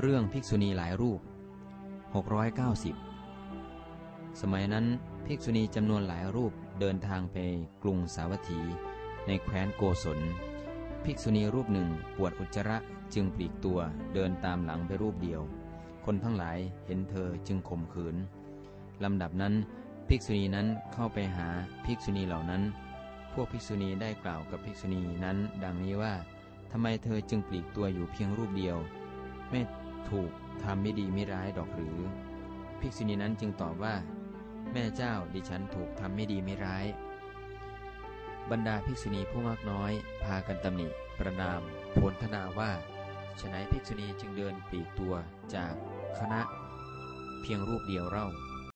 เรื่องภิกษุณีหลายรูป 690 สมัยนั้นภิกษุณีจำนวนหลายรูปเดินทางไปกรุงสาวัตถี ในแคว้นโกศล ภิกษุณีรูปหนึ่งปวดอุจจาระจึงปลีกตัวเดินตามหลังไปรูปเดียว คนทั้งหลายเห็นเธอจึงข่มขืนลำดับนั้นภิกษุณีนั้นเข้าไปหาภิกษุณีเหล่านั้น พวกภิกษุณีได้กล่าวกับภิกษุณีนั้น ดังนี้ว่าทำไมเธอจึงปลีกตัวอยู่เพียงรูปเดียว ไม่ ถูกทำไม่ดีไม่ร้ายดอกหรือ ภิกษุณีนั้นจึงตอบว่า แม่เจ้าดิฉันถูกทำไม่ดีไม่ร้าย บรรดาภิกษุณีผู้มากน้อย พากันตำหนิ ประนามโพลธนาว่าฉนัยภิกษุณีจึงเดินปีกตัวจากคณะ เพียงรูปเดียวเล่า